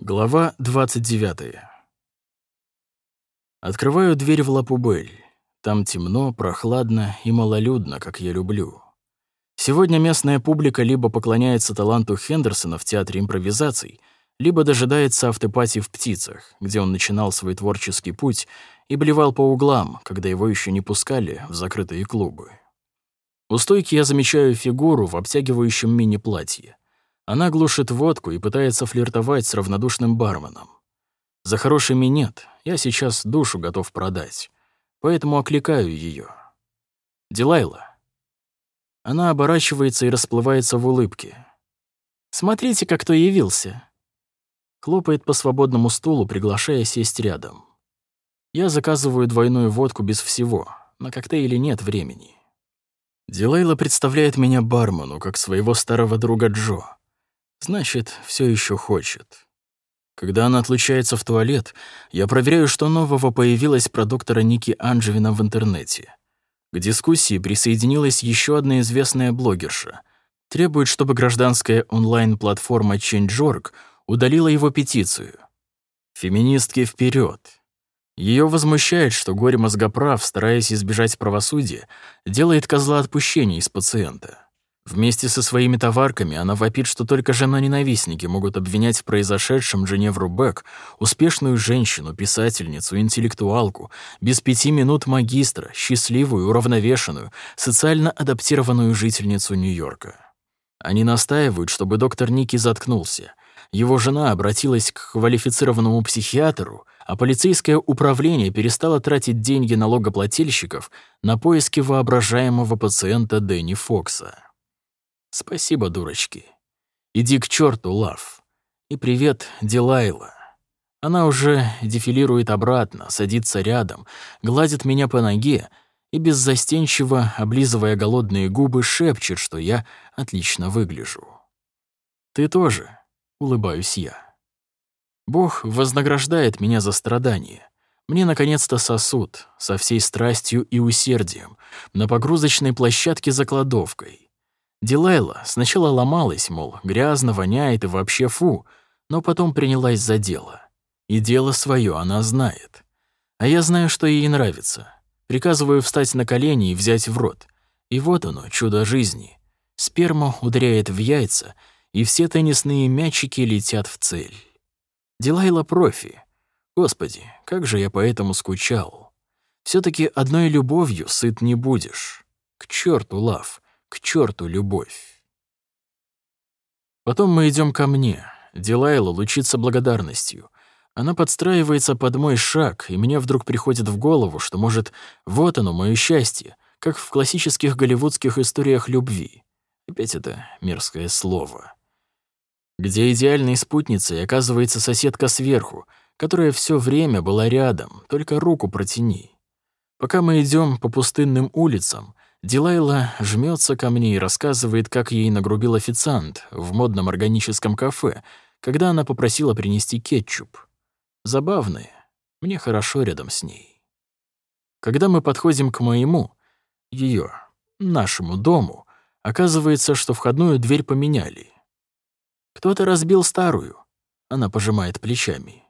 Глава 29. Открываю дверь в Лапубель. Там темно, прохладно и малолюдно, как я люблю. Сегодня местная публика либо поклоняется таланту Хендерсона в театре импровизаций, либо дожидается автопатии в «Птицах», где он начинал свой творческий путь и блевал по углам, когда его еще не пускали в закрытые клубы. У стойки я замечаю фигуру в обтягивающем мини-платье. Она глушит водку и пытается флиртовать с равнодушным барменом. За хороший минет я сейчас душу готов продать, поэтому окликаю ее. «Дилайла». Она оборачивается и расплывается в улыбке. «Смотрите, как кто явился». Хлопает по свободному стулу, приглашая сесть рядом. Я заказываю двойную водку без всего, на коктейле нет времени. Дилайла представляет меня бармену, как своего старого друга Джо. Значит, все еще хочет. Когда она отлучается в туалет, я проверяю, что нового появилось про доктора Ники Анджевина в интернете. К дискуссии присоединилась еще одна известная блогерша. Требует, чтобы гражданская онлайн-платформа Change.org удалила его петицию. Феминистки вперед. Ее возмущает, что горе-мозгоправ, стараясь избежать правосудия, делает козла отпущения из пациента. Вместе со своими товарками она вопит, что только жена-ненавистники могут обвинять в произошедшем Дженевру Бек, успешную женщину, писательницу, интеллектуалку, без пяти минут магистра, счастливую, уравновешенную, социально адаптированную жительницу Нью-Йорка. Они настаивают, чтобы доктор Ники заткнулся. Его жена обратилась к квалифицированному психиатру, а полицейское управление перестало тратить деньги налогоплательщиков на поиски воображаемого пациента Дэнни Фокса. Спасибо, дурочки. Иди к черту, Лав. И привет, Дилайла. Она уже дефилирует обратно, садится рядом, гладит меня по ноге и беззастенчиво, облизывая голодные губы, шепчет, что я отлично выгляжу. «Ты тоже», — улыбаюсь я. Бог вознаграждает меня за страдания. Мне наконец-то сосуд со всей страстью и усердием на погрузочной площадке за кладовкой. Дилайла сначала ломалась, мол, грязно, воняет и вообще фу, но потом принялась за дело. И дело свое она знает. А я знаю, что ей нравится. Приказываю встать на колени и взять в рот. И вот оно, чудо жизни. Сперма ударяет в яйца, и все теннисные мячики летят в цель. Дилайла профи. Господи, как же я по этому скучал. все таки одной любовью сыт не будешь. К черту, Лав. К черту любовь. Потом мы идем ко мне. Дилайла лучится благодарностью. Она подстраивается под мой шаг, и мне вдруг приходит в голову, что, может, вот оно, мое счастье, как в классических голливудских историях любви. Опять это мерзкое слово. Где идеальной спутницей оказывается соседка сверху, которая все время была рядом, только руку протяни. Пока мы идем по пустынным улицам, Дилайла жмется ко мне и рассказывает, как ей нагрубил официант в модном органическом кафе, когда она попросила принести кетчуп. Забавная. Мне хорошо рядом с ней. Когда мы подходим к моему, ее, нашему дому, оказывается, что входную дверь поменяли. Кто-то разбил старую. Она пожимает плечами.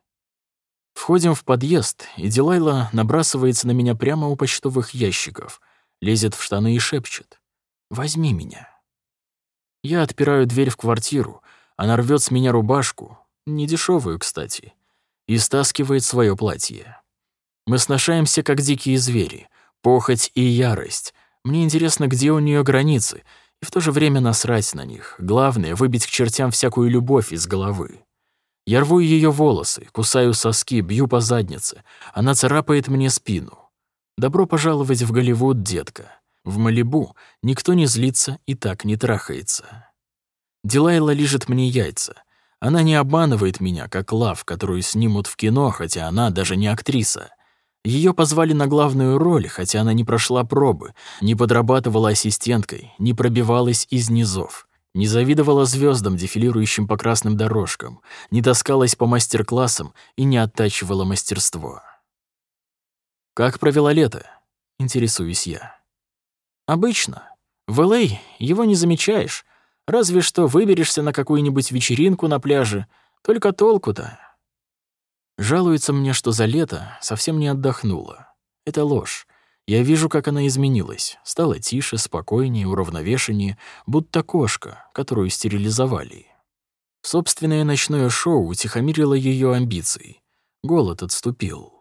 Входим в подъезд, и Дилайла набрасывается на меня прямо у почтовых ящиков — лезет в штаны и шепчет. «Возьми меня». Я отпираю дверь в квартиру, она рвет с меня рубашку, недешевую, кстати, и стаскивает свое платье. Мы сношаемся, как дикие звери, похоть и ярость. Мне интересно, где у нее границы, и в то же время насрать на них. Главное — выбить к чертям всякую любовь из головы. Я рву ее волосы, кусаю соски, бью по заднице. Она царапает мне спину. Добро пожаловать в Голливуд, детка. В Малибу никто не злится и так не трахается. Дилайла лижет мне яйца. Она не обманывает меня, как Лав, которую снимут в кино, хотя она даже не актриса. Ее позвали на главную роль, хотя она не прошла пробы, не подрабатывала ассистенткой, не пробивалась из низов, не завидовала звездам, дефилирующим по красным дорожкам, не таскалась по мастер-классам и не оттачивала мастерство. «Как провела лето?» — интересуюсь я. «Обычно. В Л.А. его не замечаешь. Разве что выберешься на какую-нибудь вечеринку на пляже. Только толку-то. Жалуется мне, что за лето совсем не отдохнула. Это ложь. Я вижу, как она изменилась. Стала тише, спокойнее, уравновешеннее, будто кошка, которую стерилизовали. Собственное ночное шоу утихомирило ее амбиции. Голод отступил.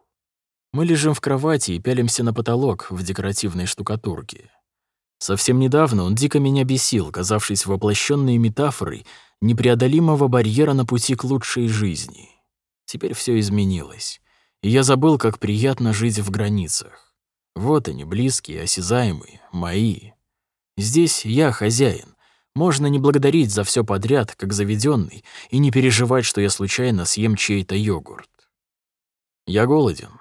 Мы лежим в кровати и пялимся на потолок в декоративной штукатурке. Совсем недавно он дико меня бесил, казавшись воплощенной метафорой непреодолимого барьера на пути к лучшей жизни. Теперь все изменилось, и я забыл, как приятно жить в границах. Вот они, близкие, осязаемые, мои. Здесь я хозяин. Можно не благодарить за все подряд, как заведенный, и не переживать, что я случайно съем чей-то йогурт. Я голоден.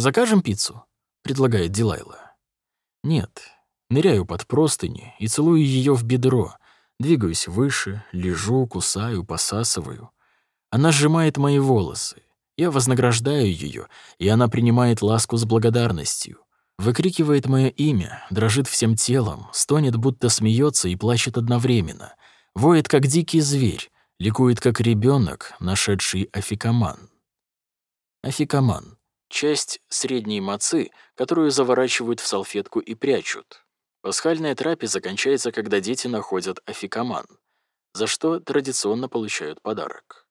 «Закажем пиццу?» — предлагает Дилайла. «Нет». Ныряю под простыни и целую ее в бедро, двигаюсь выше, лежу, кусаю, посасываю. Она сжимает мои волосы. Я вознаграждаю ее, и она принимает ласку с благодарностью. Выкрикивает мое имя, дрожит всем телом, стонет, будто смеется и плачет одновременно. Воет, как дикий зверь, ликует, как ребенок, нашедший афикаман. Афикаман — часть средней мацы, которую заворачивают в салфетку и прячут. Пасхальная трапеза кончается, когда дети находят афикаман, за что традиционно получают подарок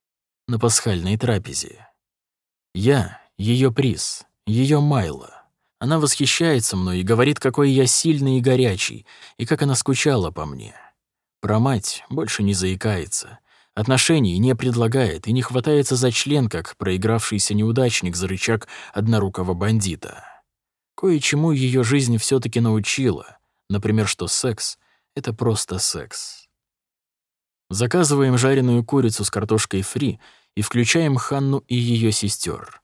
на пасхальной трапезе. Я — ее приз, ее Майла. Она восхищается мной и говорит, какой я сильный и горячий, и как она скучала по мне. Про мать больше не заикается, отношений не предлагает и не хватается за член, как проигравшийся неудачник за рычаг однорукого бандита. Кое-чему ее жизнь все таки научила, например, что секс — это просто секс. Заказываем жареную курицу с картошкой фри — и включаем Ханну и ее сестер.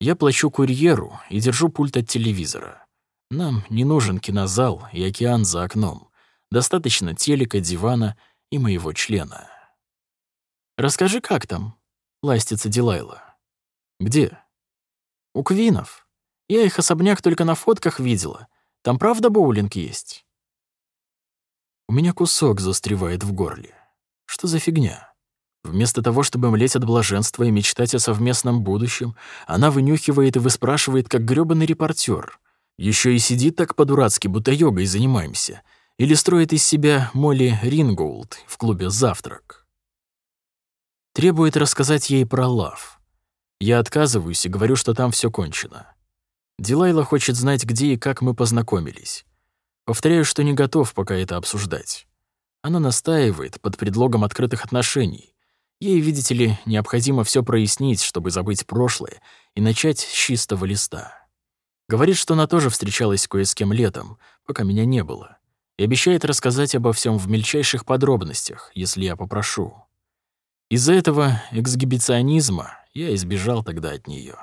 Я плачу курьеру и держу пульт от телевизора. Нам не нужен кинозал и океан за окном. Достаточно телека, дивана и моего члена. «Расскажи, как там?» — ластится Дилайла. «Где?» «У Квинов. Я их особняк только на фотках видела. Там правда боулинг есть?» У меня кусок застревает в горле. Что за фигня? Вместо того, чтобы млеть от блаженства и мечтать о совместном будущем, она вынюхивает и выспрашивает, как грёбаный репортер. Еще и сидит так по-дурацки, будто йогой занимаемся. Или строит из себя Молли Ринголд в клубе «Завтрак». Требует рассказать ей про лав. Я отказываюсь и говорю, что там все кончено. Дилайла хочет знать, где и как мы познакомились. Повторяю, что не готов пока это обсуждать. Она настаивает под предлогом открытых отношений. Ей, видите ли, необходимо все прояснить, чтобы забыть прошлое и начать с чистого листа. Говорит, что она тоже встречалась кое с кем летом, пока меня не было, и обещает рассказать обо всем в мельчайших подробностях, если я попрошу. Из-за этого эксгибиционизма я избежал тогда от нее.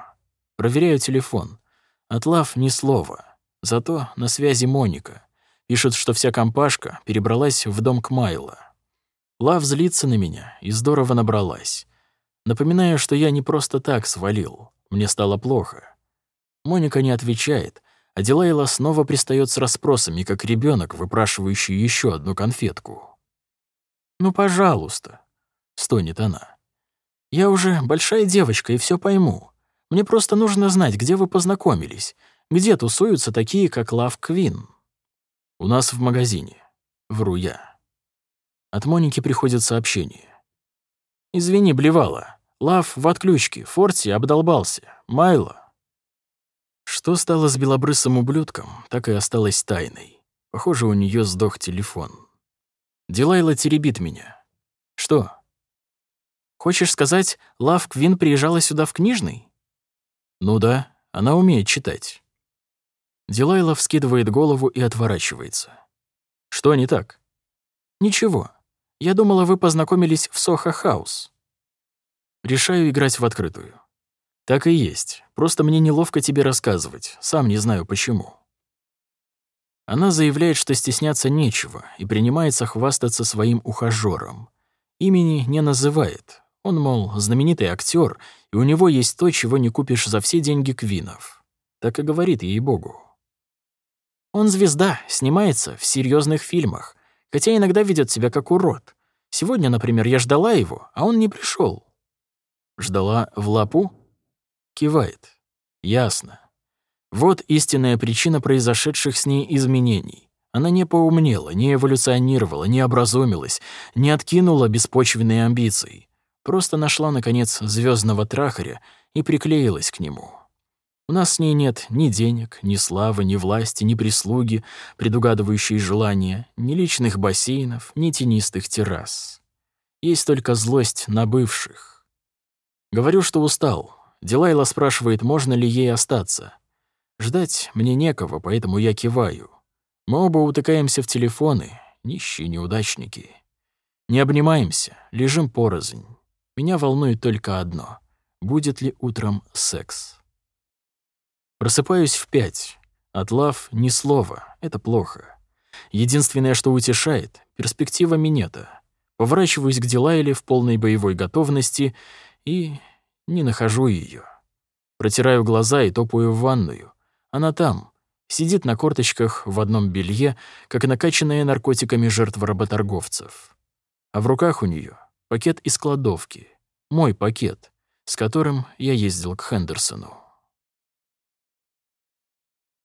Проверяю телефон. От Лав ни слова. Зато на связи Моника. Пишет, что вся компашка перебралась в дом к Майло. Лав злится на меня и здорово набралась. Напоминаю, что я не просто так свалил. Мне стало плохо. Моника не отвечает, а Дилайла снова пристает с расспросами, как ребенок, выпрашивающий еще одну конфетку. «Ну, пожалуйста», — стонет она. «Я уже большая девочка и все пойму. Мне просто нужно знать, где вы познакомились, где тусуются такие, как Лав Квин». «У нас в магазине», — вру я. От Моники приходит сообщение. «Извини, блевала. Лав в отключке, Форти обдолбался. Майло». Что стало с белобрысым ублюдком, так и осталось тайной. Похоже, у нее сдох телефон. Дилайла теребит меня. «Что?» «Хочешь сказать, Лав Квин приезжала сюда в книжный?» «Ну да, она умеет читать». Дилайла вскидывает голову и отворачивается. «Что не так?» «Ничего. Я думала, вы познакомились в Сохо-хаус. Решаю играть в открытую. Так и есть. Просто мне неловко тебе рассказывать. Сам не знаю почему. Она заявляет, что стесняться нечего, и принимается хвастаться своим ухажёром. Имени не называет. Он, мол, знаменитый актер, и у него есть то, чего не купишь за все деньги квинов. Так и говорит ей-богу. Он звезда, снимается в серьезных фильмах, хотя иногда ведет себя как урод. Сегодня, например, я ждала его, а он не пришел. Ждала в лапу? Кивает. Ясно. Вот истинная причина произошедших с ней изменений. Она не поумнела, не эволюционировала, не образумилась, не откинула беспочвенные амбиции. Просто нашла, наконец, звездного трахаря и приклеилась к нему. У нас с ней нет ни денег, ни славы, ни власти, ни прислуги, предугадывающей желания, ни личных бассейнов, ни тенистых террас. Есть только злость на бывших. Говорю, что устал. Дилайла спрашивает, можно ли ей остаться. Ждать мне некого, поэтому я киваю. Мы оба утыкаемся в телефоны, нищие неудачники. Не обнимаемся, лежим порознь. Меня волнует только одно — будет ли утром секс. Просыпаюсь в пять. От лав ни слова, это плохо. Единственное, что утешает — перспектива минета. Поворачиваюсь к Дилайле в полной боевой готовности и не нахожу ее. Протираю глаза и топаю в ванную. Она там, сидит на корточках в одном белье, как накачанная наркотиками жертва работорговцев. А в руках у нее пакет из кладовки. Мой пакет, с которым я ездил к Хендерсону.